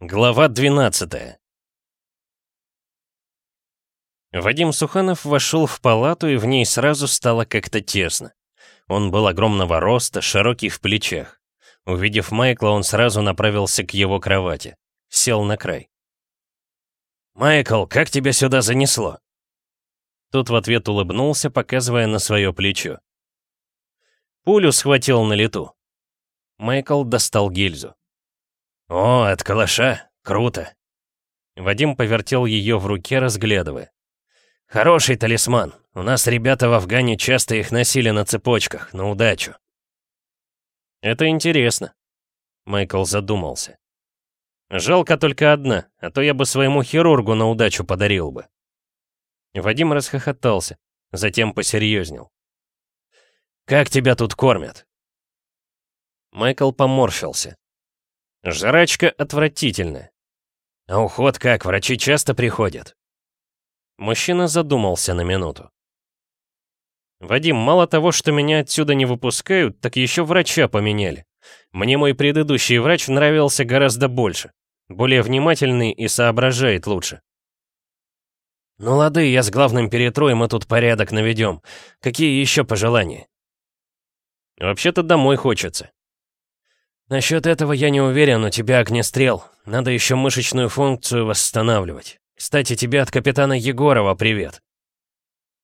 Глава 12 Вадим Суханов вошел в палату, и в ней сразу стало как-то тесно. Он был огромного роста, широкий в плечах. Увидев Майкла, он сразу направился к его кровати. Сел на край. «Майкл, как тебя сюда занесло?» Тот в ответ улыбнулся, показывая на свое плечо. Пулю схватил на лету. Майкл достал гильзу. «О, от калаша? Круто!» Вадим повертел ее в руке, разглядывая. «Хороший талисман. У нас ребята в Афгане часто их носили на цепочках, на удачу». «Это интересно», — Майкл задумался. «Жалко только одна, а то я бы своему хирургу на удачу подарил бы». Вадим расхохотался, затем посерьезнел. «Как тебя тут кормят?» Майкл поморщился. Жрачка отвратительная. А уход как, врачи часто приходят? Мужчина задумался на минуту. «Вадим, мало того, что меня отсюда не выпускают, так еще врача поменяли. Мне мой предыдущий врач нравился гораздо больше. Более внимательный и соображает лучше. «Ну лады, я с главным перетру, мы тут порядок наведем. Какие еще пожелания?» «Вообще-то домой хочется. «Насчет этого я не уверен, у тебя огнестрел. Надо еще мышечную функцию восстанавливать. Кстати, тебе от капитана Егорова привет».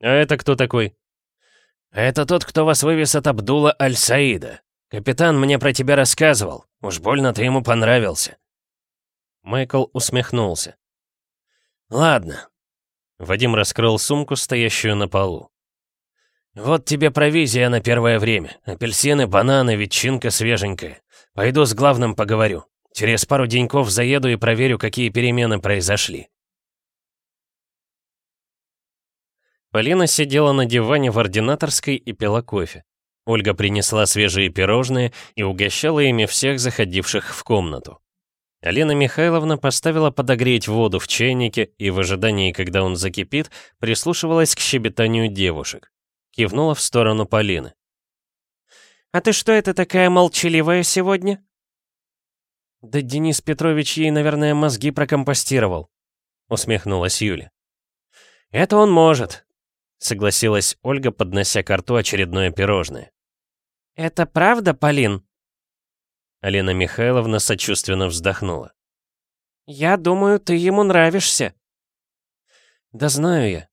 «А это кто такой?» «Это тот, кто вас вывез от Абдула Аль-Саида. Капитан мне про тебя рассказывал. Уж больно ты ему понравился». Майкл усмехнулся. «Ладно». Вадим раскрыл сумку, стоящую на полу. «Вот тебе провизия на первое время. Апельсины, бананы, ветчинка свеженькая. Пойду с главным поговорю. Через пару деньков заеду и проверю, какие перемены произошли». Полина сидела на диване в ординаторской и пила кофе. Ольга принесла свежие пирожные и угощала ими всех заходивших в комнату. Алина Михайловна поставила подогреть воду в чайнике и в ожидании, когда он закипит, прислушивалась к щебетанию девушек. Кивнула в сторону Полины. «А ты что это такая молчаливая сегодня?» «Да Денис Петрович ей, наверное, мозги прокомпостировал», — усмехнулась Юля. «Это он может», — согласилась Ольга, поднося к рту очередное пирожное. «Это правда, Полин?» Алина Михайловна сочувственно вздохнула. «Я думаю, ты ему нравишься». «Да знаю я».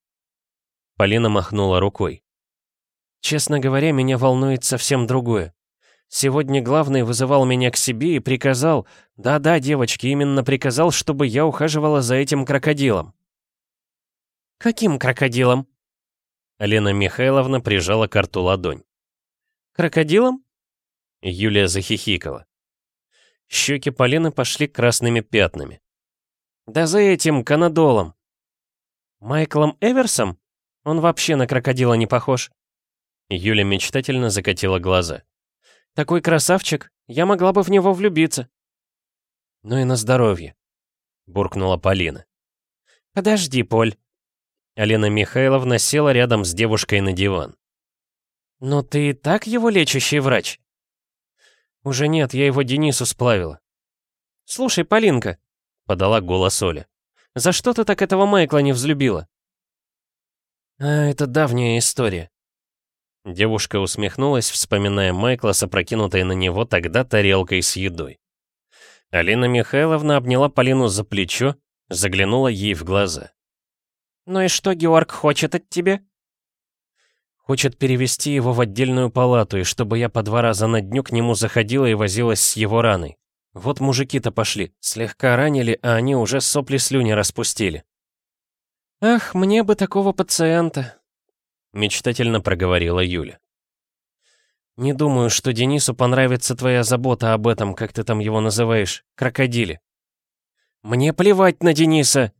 Полина махнула рукой. Честно говоря, меня волнует совсем другое. Сегодня главный вызывал меня к себе и приказал, да-да, девочки, именно приказал, чтобы я ухаживала за этим крокодилом. «Каким крокодилом?» Лена Михайловна прижала к рту ладонь. «Крокодилом?» Юлия захихикала. Щеки Полины пошли красными пятнами. «Да за этим канадолом». «Майклом Эверсом? Он вообще на крокодила не похож». Юля мечтательно закатила глаза. «Такой красавчик, я могла бы в него влюбиться». «Ну и на здоровье», — буркнула Полина. «Подожди, Поль». Алена Михайловна села рядом с девушкой на диван. «Но ты и так его лечащий врач?» «Уже нет, я его Денису сплавила». «Слушай, Полинка», — подала голос Оля, «за что ты так этого Майкла не взлюбила?» «А, это давняя история», Девушка усмехнулась, вспоминая Майкла с опрокинутой на него тогда тарелкой с едой. Алина Михайловна обняла Полину за плечо, заглянула ей в глаза. «Ну и что Георг хочет от тебя?» «Хочет перевести его в отдельную палату, и чтобы я по два раза на дню к нему заходила и возилась с его раной. Вот мужики-то пошли, слегка ранили, а они уже сопли-слюни распустили». «Ах, мне бы такого пациента», мечтательно проговорила Юля. «Не думаю, что Денису понравится твоя забота об этом, как ты там его называешь, крокодиле». «Мне плевать на Дениса!»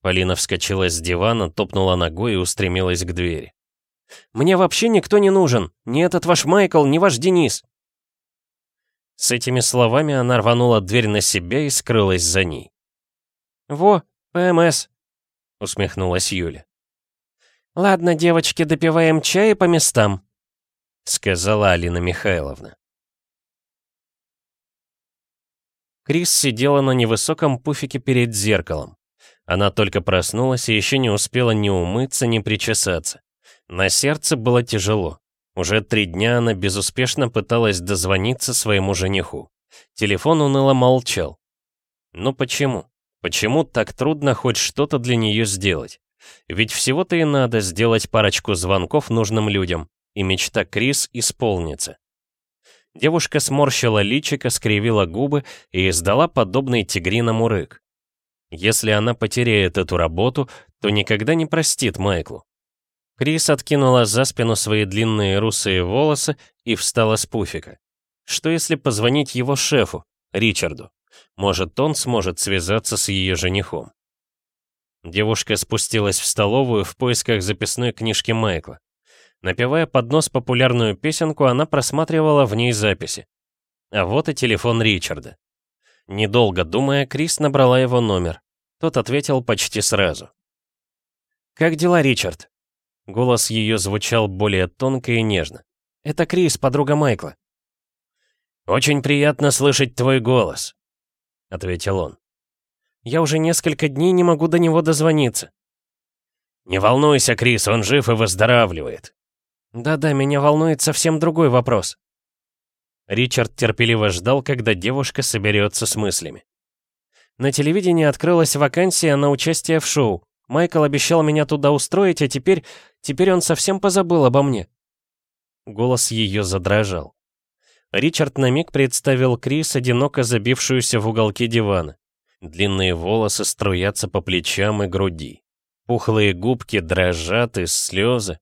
Полина вскочила с дивана, топнула ногой и устремилась к двери. «Мне вообще никто не нужен! Ни этот ваш Майкл, ни ваш Денис!» С этими словами она рванула дверь на себя и скрылась за ней. «Во, ПМС!» — усмехнулась Юля. «Ладно, девочки, допиваем чай по местам», — сказала Алина Михайловна. Крис сидела на невысоком пуфике перед зеркалом. Она только проснулась и еще не успела ни умыться, ни причесаться. На сердце было тяжело. Уже три дня она безуспешно пыталась дозвониться своему жениху. Телефон уныло молчал. Но почему? Почему так трудно хоть что-то для нее сделать? Ведь всего-то и надо сделать парочку звонков нужным людям, и мечта Крис исполнится. Девушка сморщила личико, скривила губы и издала подобный тигриному рык. Если она потеряет эту работу, то никогда не простит Майклу. Крис откинула за спину свои длинные русые волосы и встала с пуфика. Что если позвонить его шефу, Ричарду? Может, он сможет связаться с ее женихом. Девушка спустилась в столовую в поисках записной книжки Майкла. Напевая под нос популярную песенку, она просматривала в ней записи. А вот и телефон Ричарда. Недолго думая, Крис набрала его номер. Тот ответил почти сразу. «Как дела, Ричард?» Голос ее звучал более тонко и нежно. «Это Крис, подруга Майкла». «Очень приятно слышать твой голос», — ответил он. «Я уже несколько дней не могу до него дозвониться». «Не волнуйся, Крис, он жив и выздоравливает. «Да-да, меня волнует совсем другой вопрос». Ричард терпеливо ждал, когда девушка соберется с мыслями. На телевидении открылась вакансия на участие в шоу. Майкл обещал меня туда устроить, а теперь... Теперь он совсем позабыл обо мне. Голос ее задрожал. Ричард на миг представил Крис, одиноко забившуюся в уголке дивана. Длинные волосы струятся по плечам и груди. Пухлые губки дрожат из слезы.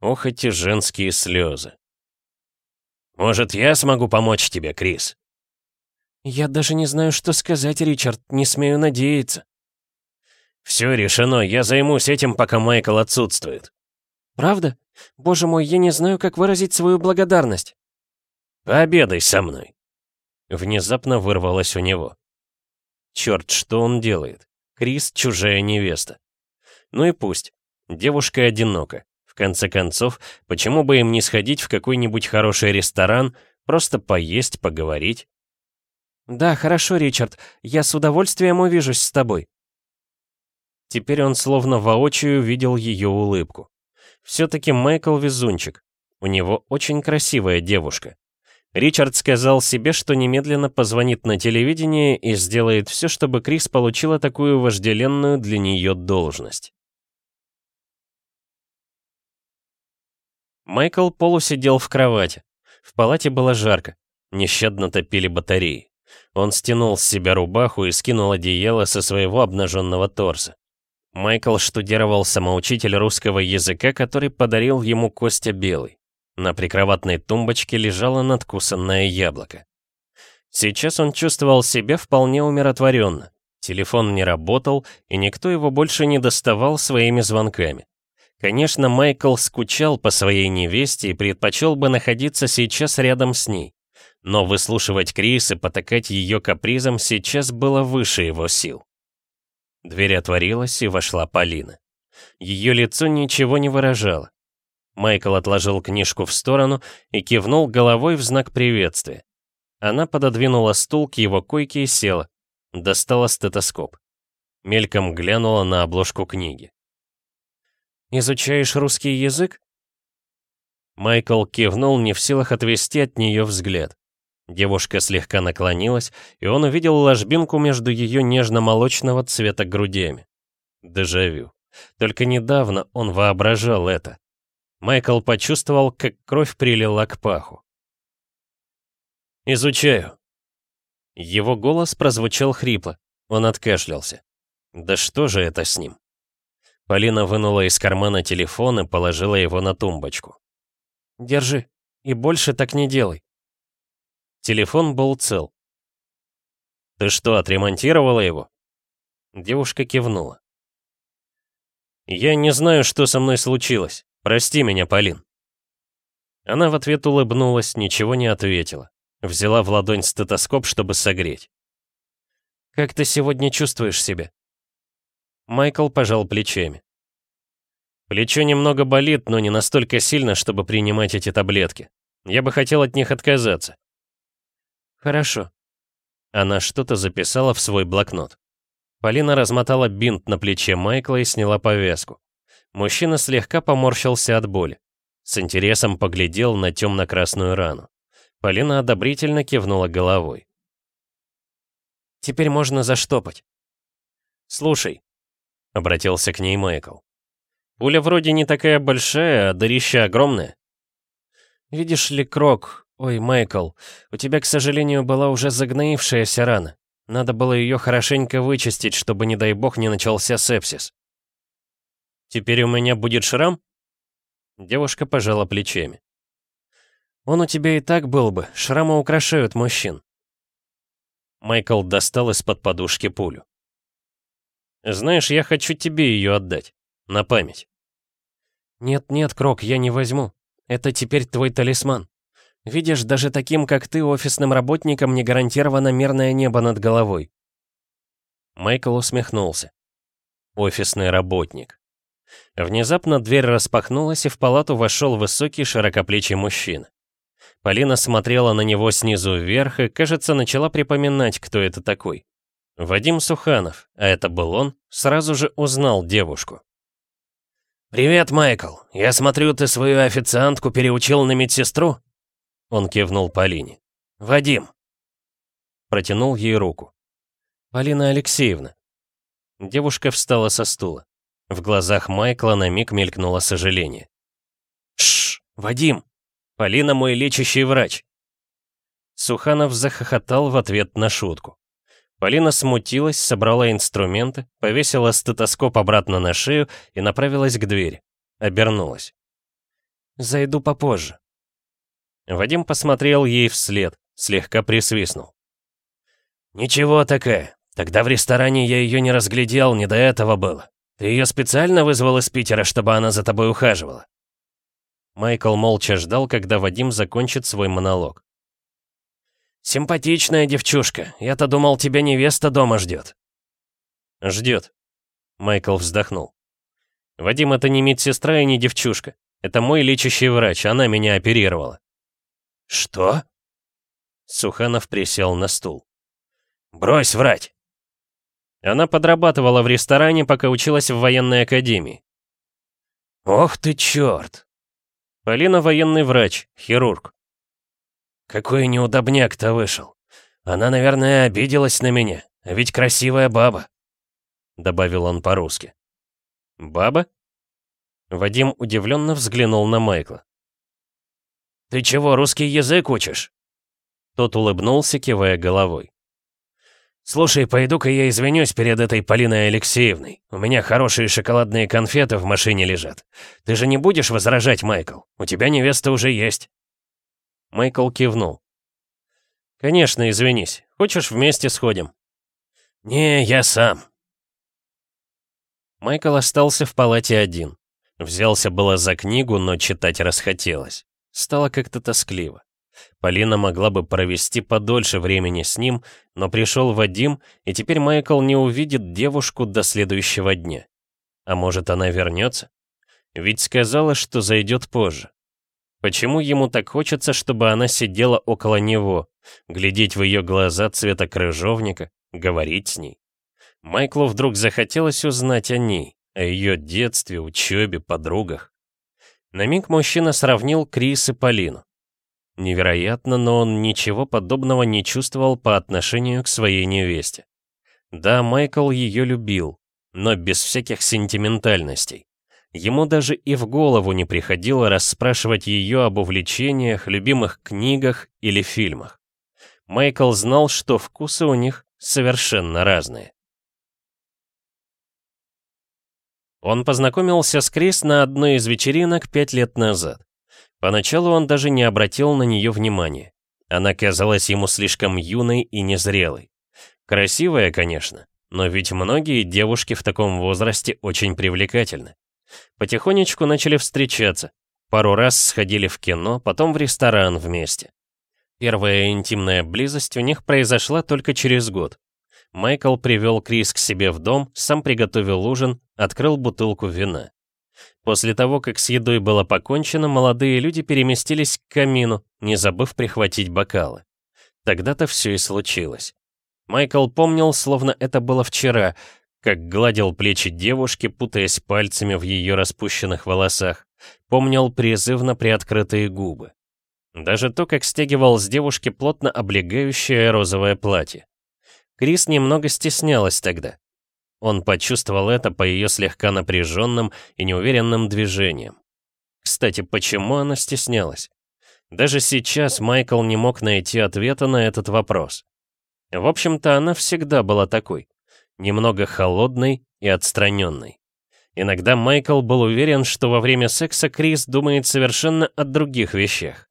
Ох, эти женские слезы. «Может, я смогу помочь тебе, Крис?» «Я даже не знаю, что сказать, Ричард, не смею надеяться». «Все решено, я займусь этим, пока Майкл отсутствует». «Правда? Боже мой, я не знаю, как выразить свою благодарность». «Пообедай со мной». Внезапно вырвалось у него. Черт, что он делает? Крис — чужая невеста. Ну и пусть. Девушка одинока конце концов, почему бы им не сходить в какой-нибудь хороший ресторан, просто поесть, поговорить? «Да, хорошо, Ричард, я с удовольствием увижусь с тобой». Теперь он словно воочию видел ее улыбку. Все-таки Майкл везунчик. У него очень красивая девушка. Ричард сказал себе, что немедленно позвонит на телевидение и сделает все, чтобы Крис получила такую вожделенную для нее должность. Майкл полусидел в кровати. В палате было жарко. Нещадно топили батареи. Он стянул с себя рубаху и скинул одеяло со своего обнаженного торса. Майкл штудировал самоучитель русского языка, который подарил ему Костя Белый. На прикроватной тумбочке лежало надкусанное яблоко. Сейчас он чувствовал себя вполне умиротворенно. Телефон не работал, и никто его больше не доставал своими звонками. Конечно, Майкл скучал по своей невесте и предпочел бы находиться сейчас рядом с ней. Но выслушивать Крис и потакать ее капризом сейчас было выше его сил. Дверь отворилась, и вошла Полина. Ее лицо ничего не выражало. Майкл отложил книжку в сторону и кивнул головой в знак приветствия. Она пододвинула стул к его койке и села. Достала стетоскоп. Мельком глянула на обложку книги. Изучаешь русский язык?» Майкл кивнул, не в силах отвести от нее взгляд. Девушка слегка наклонилась, и он увидел ложбинку между ее нежно-молочного цвета грудями. Дежавю. Только недавно он воображал это. Майкл почувствовал, как кровь прилила к паху. «Изучаю». Его голос прозвучал хрипло. Он откашлялся. «Да что же это с ним?» Полина вынула из кармана телефон и положила его на тумбочку. «Держи, и больше так не делай». Телефон был цел. «Ты что, отремонтировала его?» Девушка кивнула. «Я не знаю, что со мной случилось. Прости меня, Полин». Она в ответ улыбнулась, ничего не ответила. Взяла в ладонь стетоскоп, чтобы согреть. «Как ты сегодня чувствуешь себя?» Майкл пожал плечами. Плечо немного болит, но не настолько сильно, чтобы принимать эти таблетки. Я бы хотел от них отказаться. Хорошо. Она что-то записала в свой блокнот. Полина размотала бинт на плече Майкла и сняла повязку. Мужчина слегка поморщился от боли. С интересом поглядел на темно-красную рану. Полина одобрительно кивнула головой. «Теперь можно заштопать». «Слушай», — обратился к ней Майкл. «Пуля вроде не такая большая, а дырища огромное». «Видишь ли, Крок, ой, Майкл, у тебя, к сожалению, была уже загноившаяся рана. Надо было ее хорошенько вычистить, чтобы, не дай бог, не начался сепсис». «Теперь у меня будет шрам?» Девушка пожала плечами. «Он у тебя и так был бы, шрамы украшают мужчин». Майкл достал из-под подушки пулю. «Знаешь, я хочу тебе ее отдать. На память». «Нет-нет, Крок, я не возьму. Это теперь твой талисман. Видишь, даже таким, как ты, офисным работникам не гарантировано мирное небо над головой». Майкл усмехнулся. Офисный работник. Внезапно дверь распахнулась, и в палату вошел высокий широкоплечий мужчина. Полина смотрела на него снизу вверх и, кажется, начала припоминать, кто это такой. Вадим Суханов, а это был он, сразу же узнал девушку. «Привет, Майкл. Я смотрю, ты свою официантку переучил на медсестру?» Он кивнул Полине. «Вадим». Протянул ей руку. «Полина Алексеевна». Девушка встала со стула. В глазах Майкла на миг мелькнуло сожаление. «Шш, Вадим! Полина мой лечащий врач!» Суханов захохотал в ответ на шутку. Полина смутилась, собрала инструменты, повесила стетоскоп обратно на шею и направилась к двери. Обернулась. «Зайду попозже». Вадим посмотрел ей вслед, слегка присвистнул. «Ничего такая. Тогда в ресторане я ее не разглядел, не до этого было. Ты ее специально вызвал из Питера, чтобы она за тобой ухаживала?» Майкл молча ждал, когда Вадим закончит свой монолог. «Симпатичная девчушка. Я-то думал, тебя невеста дома ждет». «Ждет», — Майкл вздохнул. «Вадим, это не медсестра и не девчушка. Это мой лечащий врач, она меня оперировала». «Что?» Суханов присел на стул. «Брось врать!» Она подрабатывала в ресторане, пока училась в военной академии. «Ох ты черт!» Полина военный врач, хирург. «Какой неудобняк-то вышел. Она, наверное, обиделась на меня, а ведь красивая баба», — добавил он по-русски. «Баба?» Вадим удивленно взглянул на Майкла. «Ты чего, русский язык учишь?» Тот улыбнулся, кивая головой. «Слушай, пойду-ка я извинюсь перед этой Полиной Алексеевной. У меня хорошие шоколадные конфеты в машине лежат. Ты же не будешь возражать, Майкл? У тебя невеста уже есть». Майкл кивнул. «Конечно, извинись. Хочешь, вместе сходим?» «Не, я сам». Майкл остался в палате один. Взялся было за книгу, но читать расхотелось. Стало как-то тоскливо. Полина могла бы провести подольше времени с ним, но пришел Вадим, и теперь Майкл не увидит девушку до следующего дня. А может, она вернется? Ведь сказала, что зайдет позже. Почему ему так хочется, чтобы она сидела около него, глядеть в ее глаза цвета крыжовника, говорить с ней? Майклу вдруг захотелось узнать о ней, о ее детстве, учебе, подругах. На миг мужчина сравнил Крис и Полину. Невероятно, но он ничего подобного не чувствовал по отношению к своей невесте. Да, Майкл ее любил, но без всяких сентиментальностей. Ему даже и в голову не приходило расспрашивать ее об увлечениях, любимых книгах или фильмах. Майкл знал, что вкусы у них совершенно разные. Он познакомился с Крис на одной из вечеринок пять лет назад. Поначалу он даже не обратил на нее внимания. Она казалась ему слишком юной и незрелой. Красивая, конечно, но ведь многие девушки в таком возрасте очень привлекательны. Потихонечку начали встречаться. Пару раз сходили в кино, потом в ресторан вместе. Первая интимная близость у них произошла только через год. Майкл привел Крис к себе в дом, сам приготовил ужин, открыл бутылку вина. После того, как с едой было покончено, молодые люди переместились к камину, не забыв прихватить бокалы. Тогда-то все и случилось. Майкл помнил, словно это было вчера, как гладил плечи девушки, путаясь пальцами в ее распущенных волосах. Помнил призывно приоткрытые губы. Даже то, как стягивал с девушки плотно облегающее розовое платье. Крис немного стеснялась тогда. Он почувствовал это по ее слегка напряженным и неуверенным движениям. Кстати, почему она стеснялась? Даже сейчас Майкл не мог найти ответа на этот вопрос. В общем-то, она всегда была такой. Немного холодной и отстраненной. Иногда Майкл был уверен, что во время секса Крис думает совершенно о других вещах.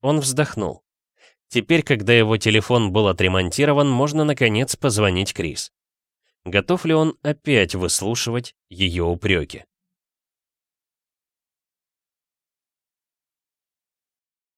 Он вздохнул. Теперь, когда его телефон был отремонтирован, можно наконец позвонить Крис. Готов ли он опять выслушивать ее упреки?